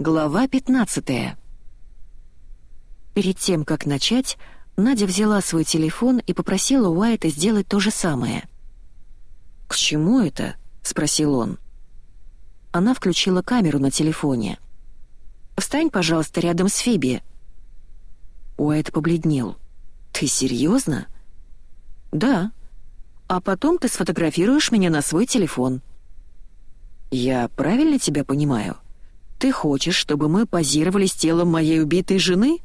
Глава 15 Перед тем, как начать, Надя взяла свой телефон и попросила Уайта сделать то же самое. «К чему это?» — спросил он. Она включила камеру на телефоне. «Встань, пожалуйста, рядом с Фиби». Уайт побледнел. «Ты серьезно?» «Да. А потом ты сфотографируешь меня на свой телефон». «Я правильно тебя понимаю? Ты хочешь, чтобы мы позировали с телом моей убитой жены?»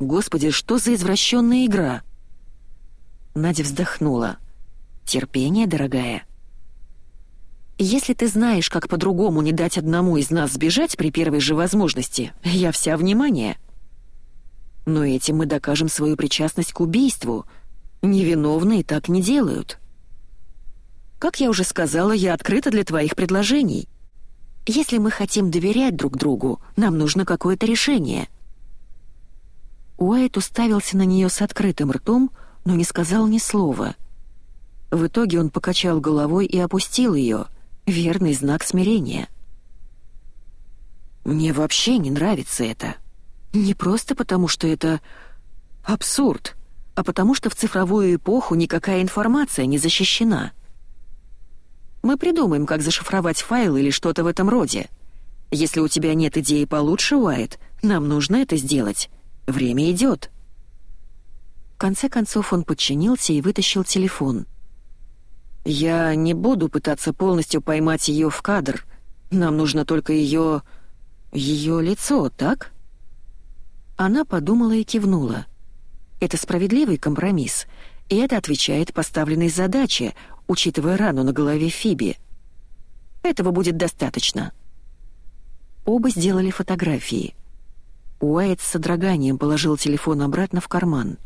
Господи, что за извращенная игра?» Надя вздохнула. «Терпение, дорогая». «Если ты знаешь, как по-другому не дать одному из нас сбежать при первой же возможности, я вся внимание». «Но этим мы докажем свою причастность к убийству. Невиновные так не делают». «Как я уже сказала, я открыта для твоих предложений. Если мы хотим доверять друг другу, нам нужно какое-то решение». Уайт уставился на нее с открытым ртом, но не сказал ни слова. В итоге он покачал головой и опустил ее, верный знак смирения. «Мне вообще не нравится это. Не просто потому, что это абсурд, а потому что в цифровую эпоху никакая информация не защищена. Мы придумаем, как зашифровать файл или что-то в этом роде. Если у тебя нет идеи получше, Уайт, нам нужно это сделать». Время идет. В конце концов он подчинился и вытащил телефон. «Я не буду пытаться полностью поймать ее в кадр. Нам нужно только ее... ее лицо, так?» Она подумала и кивнула. Это справедливый компромисс, и это отвечает поставленной задаче, учитывая рану на голове Фиби. Этого будет достаточно. Оба сделали фотографии — Уайт с содроганием положил телефон обратно в карман.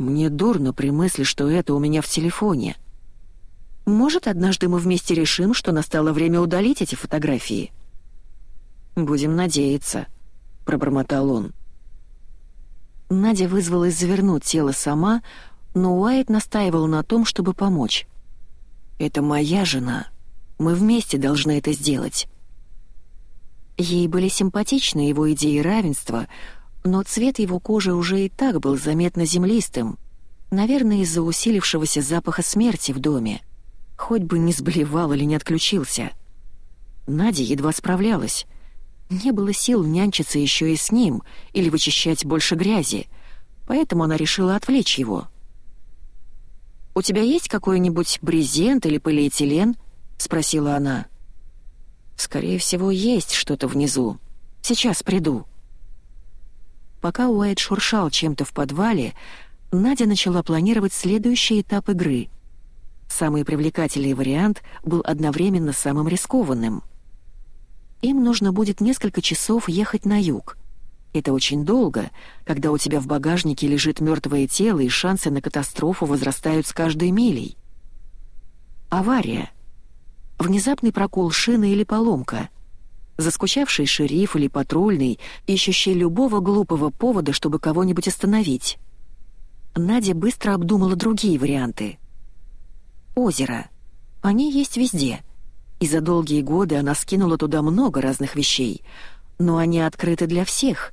«Мне дурно при мысли, что это у меня в телефоне. Может, однажды мы вместе решим, что настало время удалить эти фотографии?» «Будем надеяться», — пробормотал он. Надя вызвалась завернуть тело сама, но Уайт настаивал на том, чтобы помочь. «Это моя жена. Мы вместе должны это сделать». Ей были симпатичны его идеи равенства, но цвет его кожи уже и так был заметно землистым, наверное, из-за усилившегося запаха смерти в доме. Хоть бы не сблевал или не отключился. Надя едва справлялась. Не было сил нянчиться еще и с ним или вычищать больше грязи, поэтому она решила отвлечь его. «У тебя есть какой-нибудь брезент или полиэтилен?» — спросила она. — Скорее всего, есть что-то внизу. Сейчас приду». Пока Уайт шуршал чем-то в подвале, Надя начала планировать следующий этап игры. Самый привлекательный вариант был одновременно самым рискованным. Им нужно будет несколько часов ехать на юг. Это очень долго, когда у тебя в багажнике лежит мертвое тело и шансы на катастрофу возрастают с каждой милей. Авария — внезапный прокол шины или поломка, заскучавший шериф или патрульный, ищущий любого глупого повода, чтобы кого-нибудь остановить. Надя быстро обдумала другие варианты. Озеро. Они есть везде. И за долгие годы она скинула туда много разных вещей, но они открыты для всех,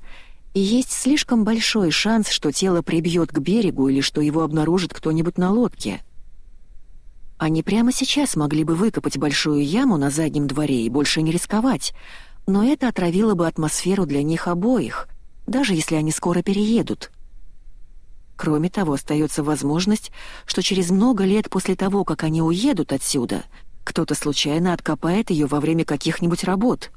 и есть слишком большой шанс, что тело прибьет к берегу или что его обнаружит кто-нибудь на лодке. Они прямо сейчас могли бы выкопать большую яму на заднем дворе и больше не рисковать, но это отравило бы атмосферу для них обоих, даже если они скоро переедут. Кроме того, остается возможность, что через много лет после того, как они уедут отсюда, кто-то случайно откопает ее во время каких-нибудь работ.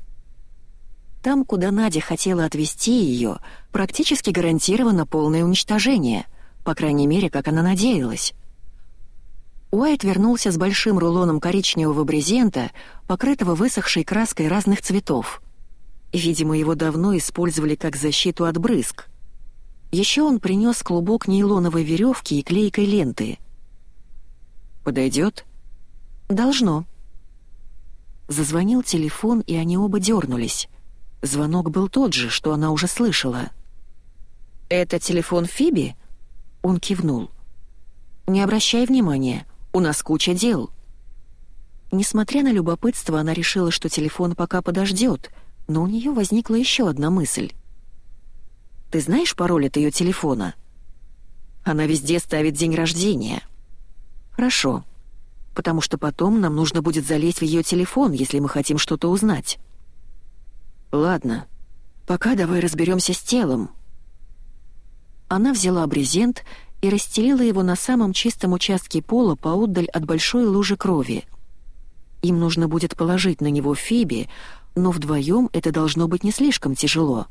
Там, куда Надя хотела отвезти ее, практически гарантировано полное уничтожение, по крайней мере, как она надеялась. Уайт вернулся с большим рулоном коричневого брезента, покрытого высохшей краской разных цветов. Видимо, его давно использовали как защиту от брызг. Еще он принес клубок нейлоновой веревки и клейкой ленты. «Подойдет?» «Должно». Зазвонил телефон, и они оба дернулись. Звонок был тот же, что она уже слышала. «Это телефон Фиби?» Он кивнул. «Не обращай внимания. У нас куча дел». Несмотря на любопытство, она решила, что телефон пока подождет, но у нее возникла еще одна мысль. «Ты знаешь пароль от ее телефона?» «Она везде ставит день рождения». «Хорошо, потому что потом нам нужно будет залезть в ее телефон, если мы хотим что-то узнать». «Ладно, пока давай разберемся с телом». Она взяла брезент и расстелила его на самом чистом участке пола поотдаль от большой лужи крови. Им нужно будет положить на него Фиби, но вдвоем это должно быть не слишком тяжело.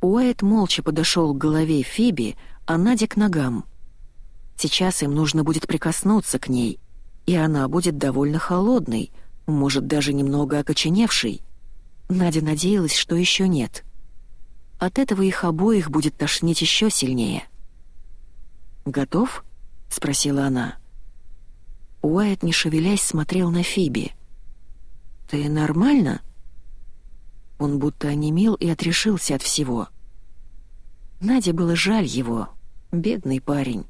Уайт молча подошел к голове Фиби, а Надя к ногам. Сейчас им нужно будет прикоснуться к ней, и она будет довольно холодной, может, даже немного окоченевшей. Надя надеялась, что еще нет. От этого их обоих будет тошнить еще сильнее. «Готов?» — спросила она. Уайт, не шевелясь, смотрел на Фиби. «Ты нормально?» Он будто онемел и отрешился от всего. Наде было жаль его, бедный парень.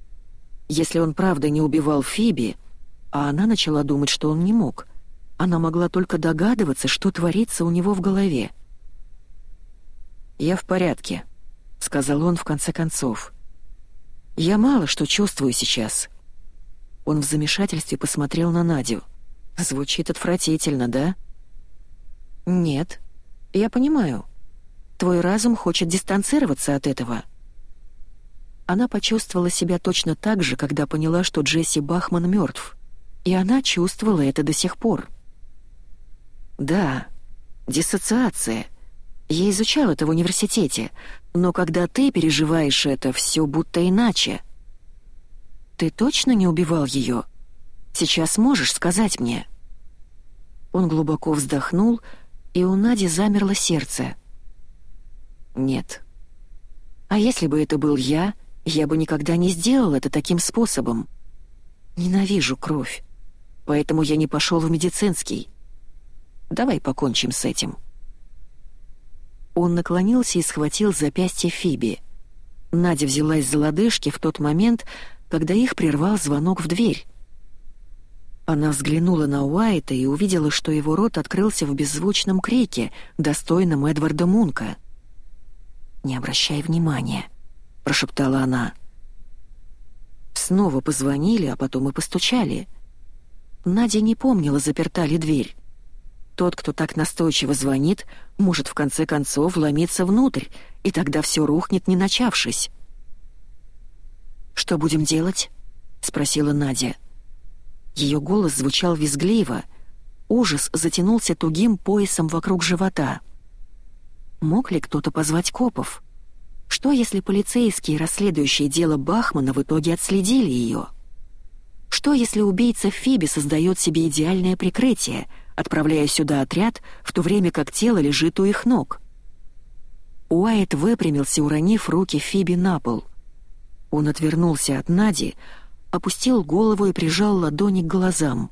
Если он правда не убивал Фиби, а она начала думать, что он не мог, она могла только догадываться, что творится у него в голове. «Я в порядке», — сказал он в конце концов. «Я мало что чувствую сейчас». Он в замешательстве посмотрел на Надю. «Звучит отвратительно, да?» «Нет», я понимаю. Твой разум хочет дистанцироваться от этого. Она почувствовала себя точно так же, когда поняла, что Джесси Бахман мертв. И она чувствовала это до сих пор. Да, диссоциация. Я изучал это в университете, но когда ты переживаешь это, все будто иначе. Ты точно не убивал ее? Сейчас можешь сказать мне?» Он глубоко вздохнул и у Нади замерло сердце. «Нет. А если бы это был я, я бы никогда не сделал это таким способом. Ненавижу кровь, поэтому я не пошел в медицинский. Давай покончим с этим». Он наклонился и схватил запястье Фиби. Надя взялась за лодыжки в тот момент, когда их прервал звонок в дверь. Она взглянула на Уайта и увидела, что его рот открылся в беззвучном крике, достойном Эдварда Мунка. «Не обращай внимания», — прошептала она. Снова позвонили, а потом и постучали. Надя не помнила, заперта ли дверь. Тот, кто так настойчиво звонит, может в конце концов вломиться внутрь, и тогда все рухнет, не начавшись. «Что будем делать?» — спросила Надя. Ее голос звучал визгливо. Ужас затянулся тугим поясом вокруг живота. Мог ли кто-то позвать копов? Что, если полицейские, расследующие дело Бахмана, в итоге отследили ее? Что, если убийца Фиби создает себе идеальное прикрытие, отправляя сюда отряд, в то время как тело лежит у их ног? Уайт выпрямился, уронив руки Фиби на пол. Он отвернулся от Нади, опустил голову и прижал ладони к глазам.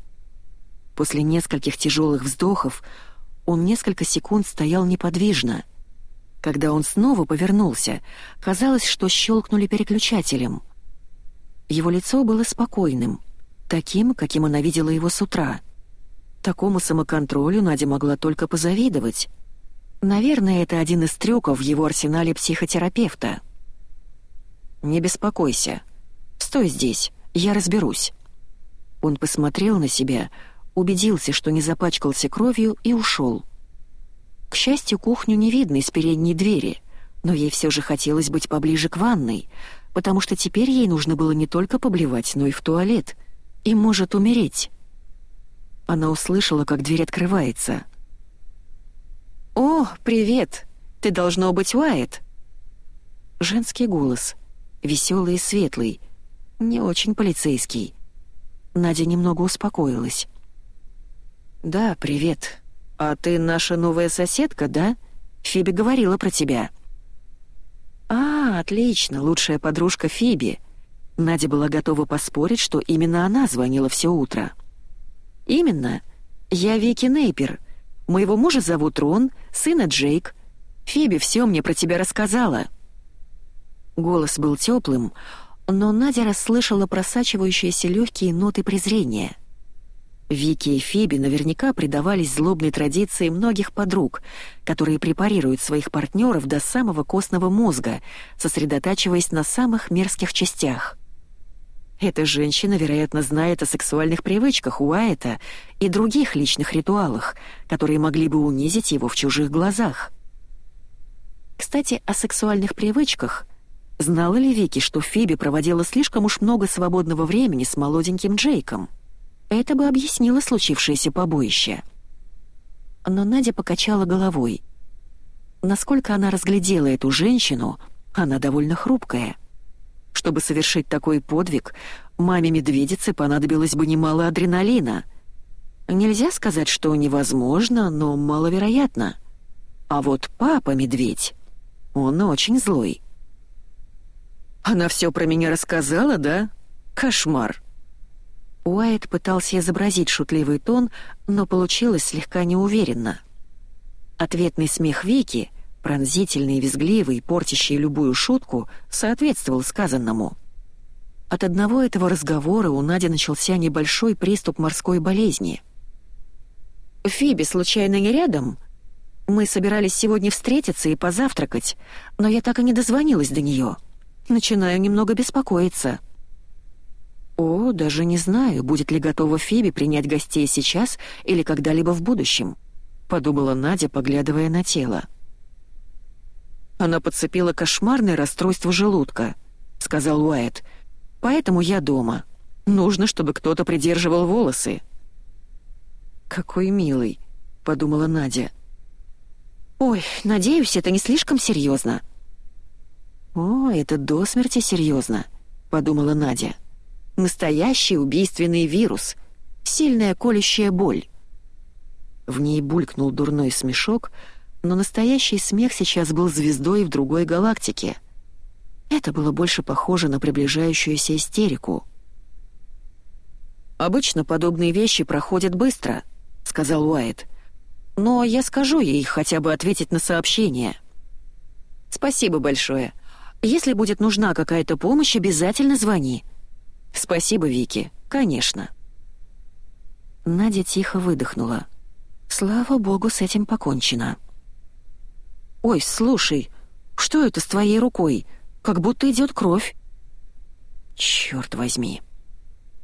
После нескольких тяжелых вздохов он несколько секунд стоял неподвижно. Когда он снова повернулся, казалось, что щелкнули переключателем. Его лицо было спокойным, таким, каким она видела его с утра. Такому самоконтролю Надя могла только позавидовать. Наверное, это один из трюков в его арсенале психотерапевта. «Не беспокойся. Стой здесь. Я разберусь». Он посмотрел на себя, убедился, что не запачкался кровью, и ушел. К счастью, кухню не видно из передней двери, но ей все же хотелось быть поближе к ванной, потому что теперь ей нужно было не только поблевать, но и в туалет, и может умереть. Она услышала, как дверь открывается. «О, привет! Ты должно быть Уайт!» Женский голос, веселый и светлый, не очень полицейский. Надя немного успокоилась. «Да, привет. А ты наша новая соседка, да? Фиби говорила про тебя». «А, отлично, лучшая подружка Фиби». Надя была готова поспорить, что именно она звонила все утро. «Именно. Я Вики Нейпер. Моего мужа зовут Рон, сына Джейк. Фиби все мне про тебя рассказала». Голос был теплым, но Надя расслышала просачивающиеся легкие ноты презрения. Вики и Фиби наверняка предавались злобной традиции многих подруг, которые препарируют своих партнеров до самого костного мозга, сосредотачиваясь на самых мерзких частях. Эта женщина, вероятно, знает о сексуальных привычках Уайта и других личных ритуалах, которые могли бы унизить его в чужих глазах. Кстати, о сексуальных привычках. Знала ли Вики, что Фиби проводила слишком уж много свободного времени с молоденьким Джейком? Это бы объяснило случившееся побоище. Но Надя покачала головой. Насколько она разглядела эту женщину, она довольно хрупкая. Чтобы совершить такой подвиг, маме медведице понадобилось бы немало адреналина. Нельзя сказать, что невозможно, но маловероятно. А вот папа-медведь, он очень злой. «Она все про меня рассказала, да? Кошмар!» Уайт пытался изобразить шутливый тон, но получилось слегка неуверенно. Ответный смех Вики, пронзительный, визгливый, портящий любую шутку, соответствовал сказанному. От одного этого разговора у Нади начался небольшой приступ морской болезни. «Фиби случайно не рядом? Мы собирались сегодня встретиться и позавтракать, но я так и не дозвонилась до нее. Начинаю немного беспокоиться». «О, даже не знаю, будет ли готова Фиби принять гостей сейчас или когда-либо в будущем», — подумала Надя, поглядывая на тело. «Она подцепила кошмарное расстройство желудка», — сказал Уайт. «Поэтому я дома. Нужно, чтобы кто-то придерживал волосы». «Какой милый», — подумала Надя. «Ой, надеюсь, это не слишком серьезно». «О, это до смерти серьезно», — подумала Надя. Настоящий убийственный вирус. Сильная колющая боль. В ней булькнул дурной смешок, но настоящий смех сейчас был звездой в другой галактике. Это было больше похоже на приближающуюся истерику. «Обычно подобные вещи проходят быстро», — сказал Уайт. «Но я скажу ей хотя бы ответить на сообщение». «Спасибо большое. Если будет нужна какая-то помощь, обязательно звони», «Спасибо, Вики, конечно». Надя тихо выдохнула. «Слава богу, с этим покончено». «Ой, слушай, что это с твоей рукой? Как будто идет кровь». «Черт возьми».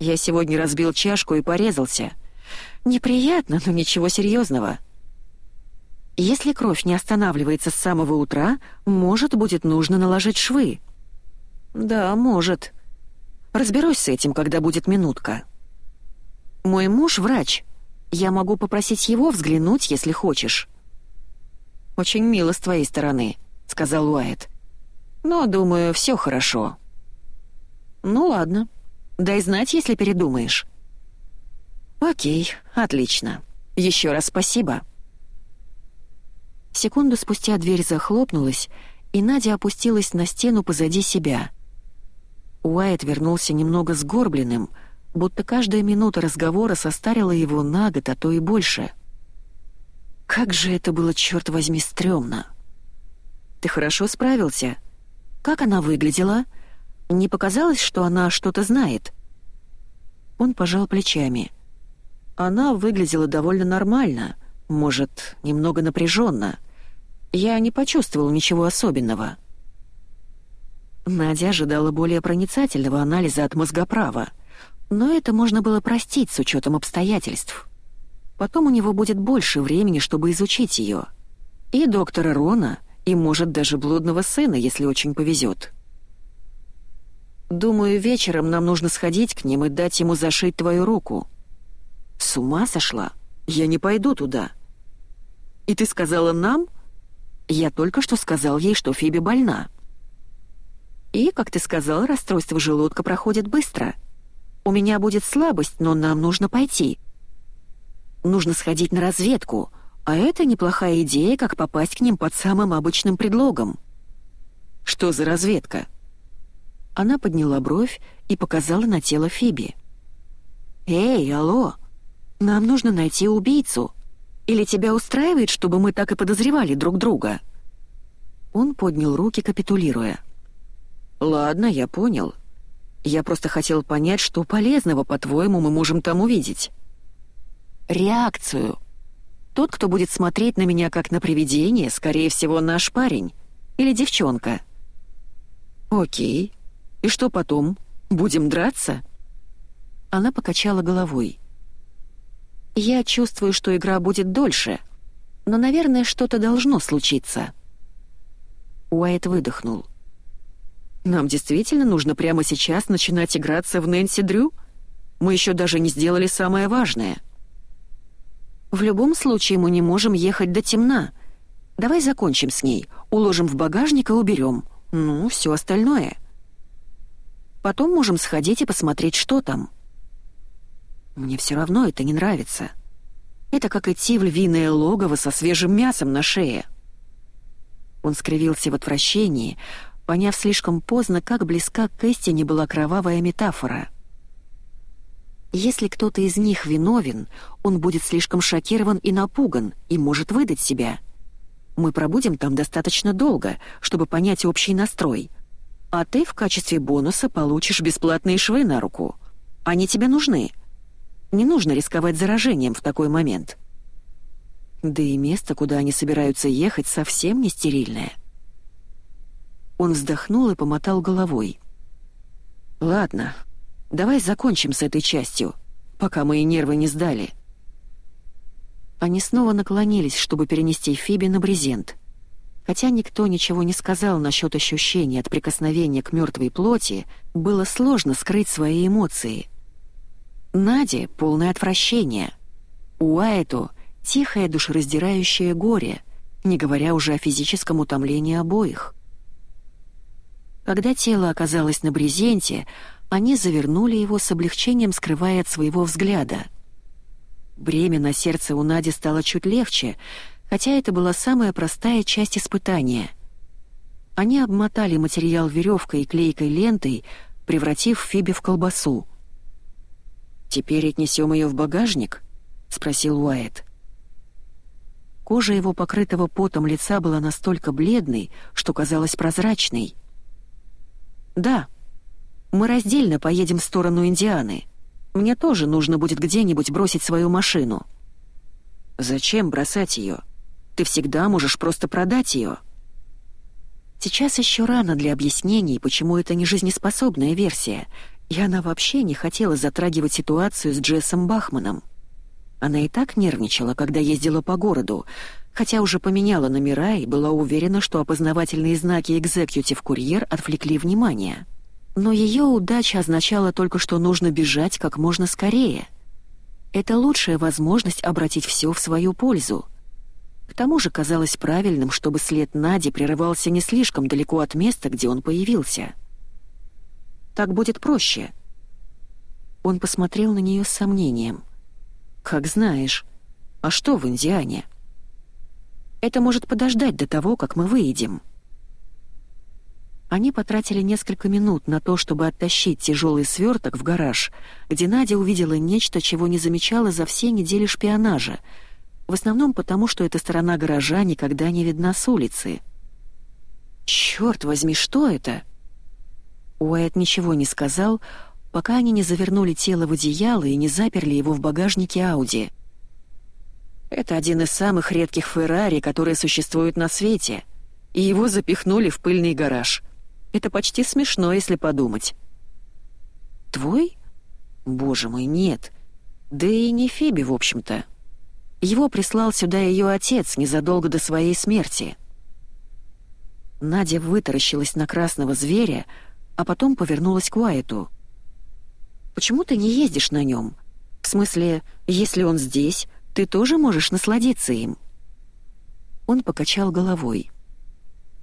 Я сегодня разбил чашку и порезался. Неприятно, но ничего серьезного. Если кровь не останавливается с самого утра, может, будет нужно наложить швы. Да, может. Разберусь с этим, когда будет минутка. Мой муж врач. Я могу попросить его взглянуть, если хочешь. Очень мило с твоей стороны, сказал Уайт. Но, думаю, все хорошо. Ну ладно. Дай знать, если передумаешь. Окей, отлично. Еще раз спасибо. Секунду спустя дверь захлопнулась, и Надя опустилась на стену позади себя — Уайт вернулся немного сгорбленным, будто каждая минута разговора состарила его на год, а то и больше. Как же это было, черт возьми, стрёмно. «Ты хорошо справился? Как она выглядела? Не показалось, что она что-то знает?» Он пожал плечами. Она выглядела довольно нормально, может, немного напряженно. Я не почувствовал ничего особенного. Надя ожидала более проницательного анализа от мозгоправа, но это можно было простить с учетом обстоятельств. Потом у него будет больше времени, чтобы изучить ее. И доктора Рона, и, может, даже блудного сына, если очень повезет. «Думаю, вечером нам нужно сходить к ним и дать ему зашить твою руку». «С ума сошла? Я не пойду туда». «И ты сказала нам?» «Я только что сказал ей, что Фиби больна». И, как ты сказал, расстройство желудка проходит быстро. У меня будет слабость, но нам нужно пойти. Нужно сходить на разведку, а это неплохая идея, как попасть к ним под самым обычным предлогом. Что за разведка? Она подняла бровь и показала на тело Фиби. «Эй, алло! Нам нужно найти убийцу. Или тебя устраивает, чтобы мы так и подозревали друг друга?» Он поднял руки, капитулируя. «Ладно, я понял. Я просто хотел понять, что полезного, по-твоему, мы можем там увидеть». Реакцию. Тот, кто будет смотреть на меня как на привидение, скорее всего, наш парень или девчонка. Окей. И что потом? Будем драться? Она покачала головой. Я чувствую, что игра будет дольше, но, наверное, что-то должно случиться. Уайт выдохнул. Нам действительно нужно прямо сейчас начинать играться в Нэнси Дрю? Мы еще даже не сделали самое важное. В любом случае мы не можем ехать до темна. Давай закончим с ней, уложим в багажник и уберем. Ну, все остальное. Потом можем сходить и посмотреть, что там. Мне все равно это не нравится. Это как идти в львиное логово со свежим мясом на шее. Он скривился в отвращении, поняв слишком поздно, как близка к истине была кровавая метафора. Если кто-то из них виновен, он будет слишком шокирован и напуган и может выдать себя. Мы пробудем там достаточно долго, чтобы понять общий настрой. А ты в качестве бонуса получишь бесплатные швы на руку. Они тебе нужны. Не нужно рисковать заражением в такой момент. Да и место, куда они собираются ехать, совсем не стерильное. Он вздохнул и помотал головой. «Ладно, давай закончим с этой частью, пока мои нервы не сдали». Они снова наклонились, чтобы перенести Фиби на брезент. Хотя никто ничего не сказал насчет ощущения от прикосновения к мертвой плоти, было сложно скрыть свои эмоции. Наде — полное отвращение. Уайту — тихое душераздирающее горе, не говоря уже о физическом утомлении обоих. Когда тело оказалось на брезенте, они завернули его с облегчением, скрывая от своего взгляда. Бремя на сердце у Нади стало чуть легче, хотя это была самая простая часть испытания. Они обмотали материал веревкой и клейкой лентой, превратив Фиби в колбасу. «Теперь отнесем ее в багажник?» — спросил Уайт. Кожа его покрытого потом лица была настолько бледной, что казалась прозрачной — «Да. Мы раздельно поедем в сторону Индианы. Мне тоже нужно будет где-нибудь бросить свою машину». «Зачем бросать ее? Ты всегда можешь просто продать ее». Сейчас еще рано для объяснений, почему это не жизнеспособная версия, и она вообще не хотела затрагивать ситуацию с Джессом Бахманом. Она и так нервничала, когда ездила по городу, хотя уже поменяла номера и была уверена, что опознавательные знаки «Экзекьютив-курьер» отвлекли внимание. Но ее удача означала только, что нужно бежать как можно скорее. Это лучшая возможность обратить все в свою пользу. К тому же казалось правильным, чтобы след Нади прерывался не слишком далеко от места, где он появился. Так будет проще. Он посмотрел на нее с сомнением. «Как знаешь. А что в Индиане?» Это может подождать до того, как мы выедем». Они потратили несколько минут на то, чтобы оттащить тяжелый сверток в гараж, где Надя увидела нечто, чего не замечала за все недели шпионажа, в основном потому, что эта сторона гаража никогда не видна с улицы. «Чёрт возьми, что это?» Уайт ничего не сказал, пока они не завернули тело в одеяло и не заперли его в багажнике Ауди — это один из самых редких Феррари, которые существуют на свете, и его запихнули в пыльный гараж. Это почти смешно, если подумать. Твой? Боже мой, нет. Да и не Фиби, в общем-то. Его прислал сюда ее отец незадолго до своей смерти. Надя вытаращилась на красного зверя, а потом повернулась к Уайту. «Почему ты не ездишь на нем? В смысле, если он здесь, ты тоже можешь насладиться им». Он покачал головой.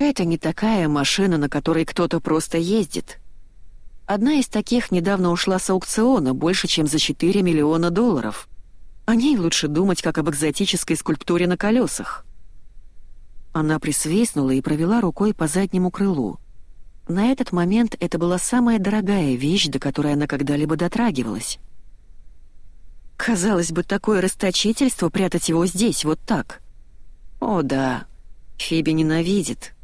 «Это не такая машина, на которой кто-то просто ездит. Одна из таких недавно ушла с аукциона больше, чем за 4 миллиона долларов. О ней лучше думать, как об экзотической скульптуре на колесах». Она присвистнула и провела рукой по заднему крылу. На этот момент это была самая дорогая вещь, до которой она когда-либо дотрагивалась. Казалось бы, такое расточительство прятать его здесь, вот так. О да, Фиби ненавидит.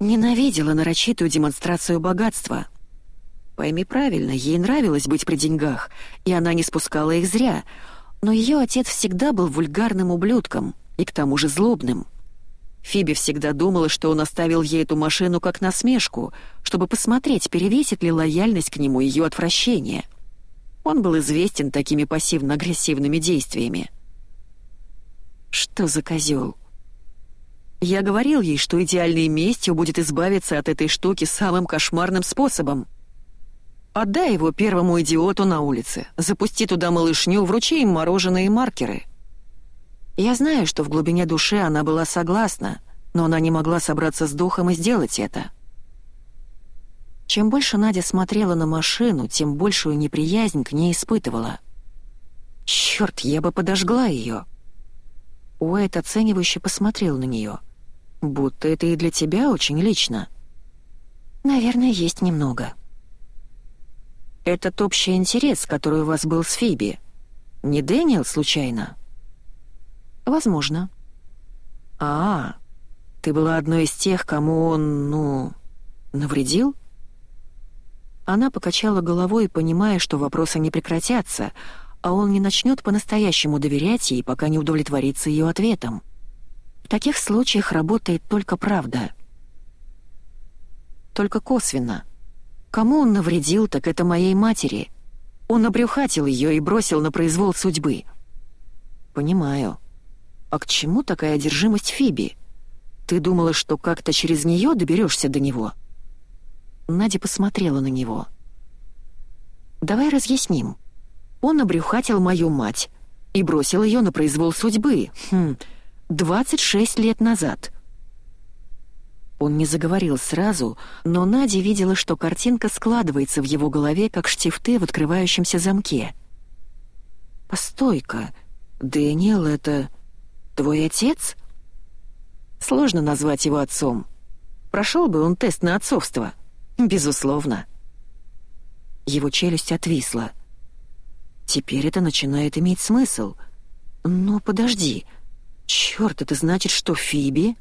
Ненавидела нарочитую демонстрацию богатства. Пойми правильно, ей нравилось быть при деньгах, и она не спускала их зря, Но ее отец всегда был вульгарным ублюдком и к тому же злобным. Фиби всегда думала, что он оставил ей эту машину как насмешку, чтобы посмотреть, перевесит ли лояльность к нему ее отвращение. Он был известен такими пассивно-агрессивными действиями. Что за козел? Я говорил ей, что идеальной местью будет избавиться от этой штуки самым кошмарным способом. Отдай его первому идиоту на улице, запусти туда малышню, вручи им мороженое и маркеры. Я знаю, что в глубине души она была согласна, но она не могла собраться с духом и сделать это. Чем больше Надя смотрела на машину, тем большую неприязнь к ней испытывала. Черт, я бы подожгла ее. Уэйт оценивающе посмотрел на нее — Будто это и для тебя очень лично. Наверное, есть немного. Этот общий интерес, который у вас был с Фиби. Не Дэниел, случайно? Возможно. А, ты была одной из тех, кому он, ну, навредил? Она покачала головой, понимая, что вопросы не прекратятся, а он не начнет по-настоящему доверять ей, пока не удовлетворится ее ответом. Таких случаях работает только правда. Только косвенно. Кому он навредил, так это моей матери. Он обрюхатил ее и бросил на произвол судьбы. Понимаю. А к чему такая одержимость Фиби? Ты думала, что как-то через нее доберешься до него? Надя посмотрела на него. Давай разъясним. Он обрюхатил мою мать и бросил ее на произвол судьбы. Хм, 26 лет назад. Он не заговорил сразу, но Надя видела, что картинка складывается в его голове, как штифты в открывающемся замке. «Постой-ка, Дэниел — это твой отец?» Сложно назвать его отцом. Прошел бы он тест на отцовство. Безусловно. Его челюсть отвисла. Теперь это начинает иметь смысл. Но подожди, — «Чёрт, это значит, что Фиби?»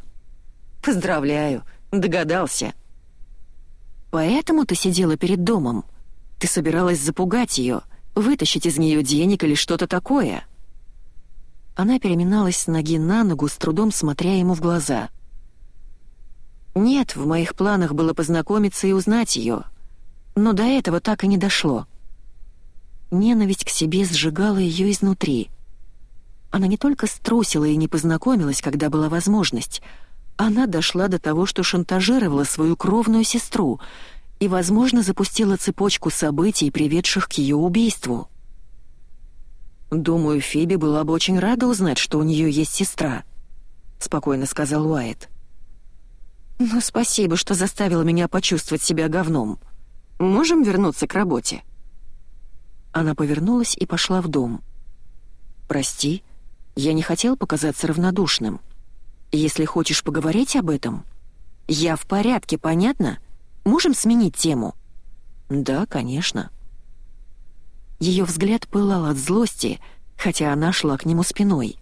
«Поздравляю, догадался». «Поэтому ты сидела перед домом? Ты собиралась запугать её, вытащить из неё денег или что-то такое?» Она переминалась с ноги на ногу, с трудом смотря ему в глаза. «Нет, в моих планах было познакомиться и узнать её, но до этого так и не дошло». Ненависть к себе сжигала её изнутри — она не только струсила и не познакомилась, когда была возможность. Она дошла до того, что шантажировала свою кровную сестру и, возможно, запустила цепочку событий, приведших к ее убийству. «Думаю, Фиби была бы очень рада узнать, что у нее есть сестра», — спокойно сказал Уайт. «Ну, спасибо, что заставила меня почувствовать себя говном. Можем вернуться к работе?» Она повернулась и пошла в дом. «Прости», я не хотел показаться равнодушным. Если хочешь поговорить об этом... Я в порядке, понятно? Можем сменить тему?» «Да, конечно». Ее взгляд пылал от злости, хотя она шла к нему спиной.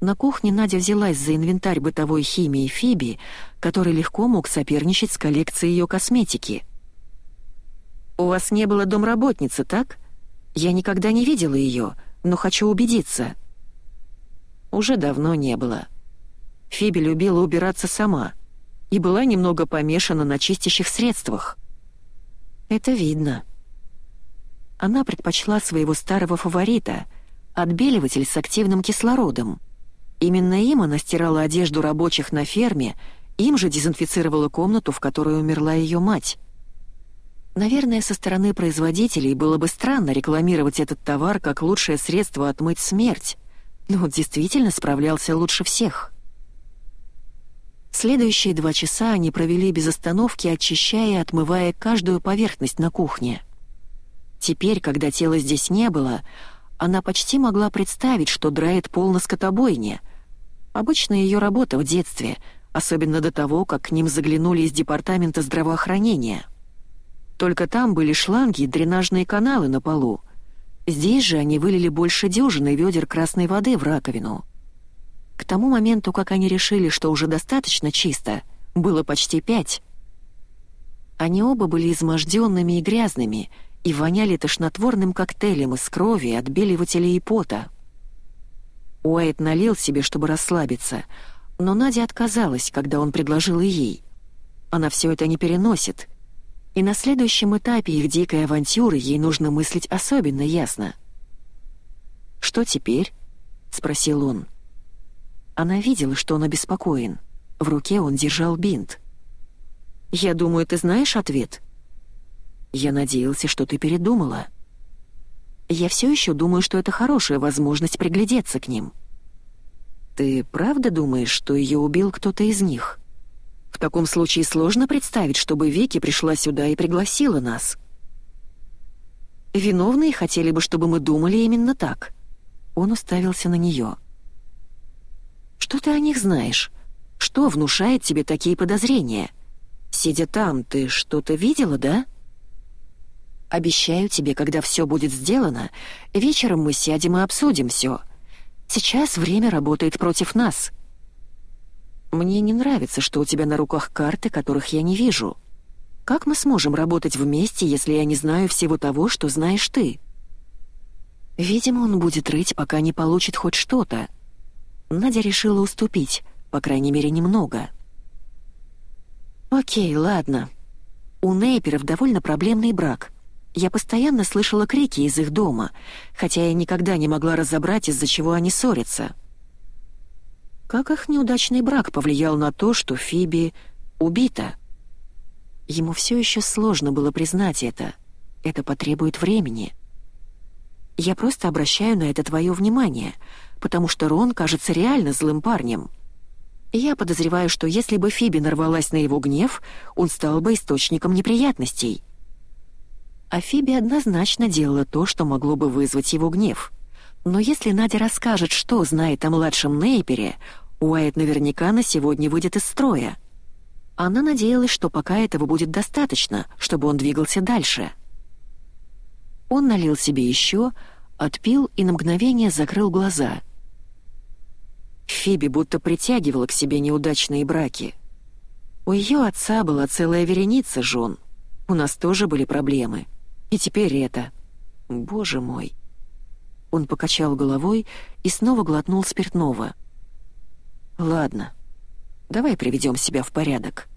На кухне Надя взялась за инвентарь бытовой химии Фиби, который легко мог соперничать с коллекцией ее косметики. «У вас не было домработницы, так? Я никогда не видела ее, но хочу убедиться» уже давно не было. Фиби любила убираться сама и была немного помешана на чистящих средствах. Это видно. Она предпочла своего старого фаворита, отбеливатель с активным кислородом. Именно им она стирала одежду рабочих на ферме, им же дезинфицировала комнату, в которой умерла ее мать. Наверное, со стороны производителей было бы странно рекламировать этот товар как лучшее средство отмыть смерть, но он действительно справлялся лучше всех. Следующие два часа они провели без остановки, очищая и отмывая каждую поверхность на кухне. Теперь, когда тела здесь не было, она почти могла представить, что драет пол на скотобойне. Обычная ее работа в детстве, особенно до того, как к ним заглянули из департамента здравоохранения. Только там были шланги и дренажные каналы на полу, Здесь же они вылили больше дюжины ведер красной воды в раковину. К тому моменту, как они решили, что уже достаточно чисто, было почти пять. Они оба были изможденными и грязными и воняли тошнотворным коктейлем из крови, отбеливателя и пота — Уайт налил себе, чтобы расслабиться, но Надя отказалась, когда он предложил ей. Она все это не переносит. И на следующем этапе их дикой авантюры ей нужно мыслить особенно ясно. «Что теперь?» — спросил он. Она видела, что он обеспокоен. В руке он держал бинт. «Я думаю, ты знаешь ответ?» «Я надеялся, что ты передумала». «Я все еще думаю, что это хорошая возможность приглядеться к ним». «Ты правда думаешь, что ее убил кто-то из них?» «В таком случае сложно представить, чтобы Вики пришла сюда и пригласила нас». «Виновные хотели бы, чтобы мы думали именно так». Он уставился на нее. «Что ты о них знаешь? Что внушает тебе такие подозрения? Сидя там, ты что-то видела, да?» «Обещаю тебе, когда все будет сделано, вечером мы сядем и обсудим все. Сейчас время работает против нас. Мне не нравится, что у тебя на руках карты, которых я не вижу. Как мы сможем работать вместе, если я не знаю всего того, что знаешь ты? Видимо, он будет рыть, пока не получит хоть что-то. Надя решила уступить, по крайней мере, немного. Окей, ладно. У Нейперов довольно проблемный брак — я постоянно слышала крики из их дома, хотя я никогда не могла разобрать, из-за чего они ссорятся. Как их неудачный брак повлиял на то, что Фиби убита? Ему все еще сложно было признать это. Это потребует времени. Я просто обращаю на это твое внимание, потому что Рон кажется реально злым парнем. Я подозреваю, что если бы Фиби нарвалась на его гнев, он стал бы источником неприятностей. А Фиби однозначно делала то, что могло бы вызвать его гнев. Но если Надя расскажет, что знает о младшем Нейпере, Уайт наверняка на сегодня выйдет из строя. Она надеялась, что пока этого будет достаточно, чтобы он двигался дальше. Он налил себе еще, отпил и на мгновение закрыл глаза. Фиби будто притягивала к себе неудачные браки. У ее отца была целая вереница жен. У нас тоже были проблемы — и теперь это. Боже мой. Он покачал головой и снова глотнул спиртного. Ладно, давай приведем себя в порядок.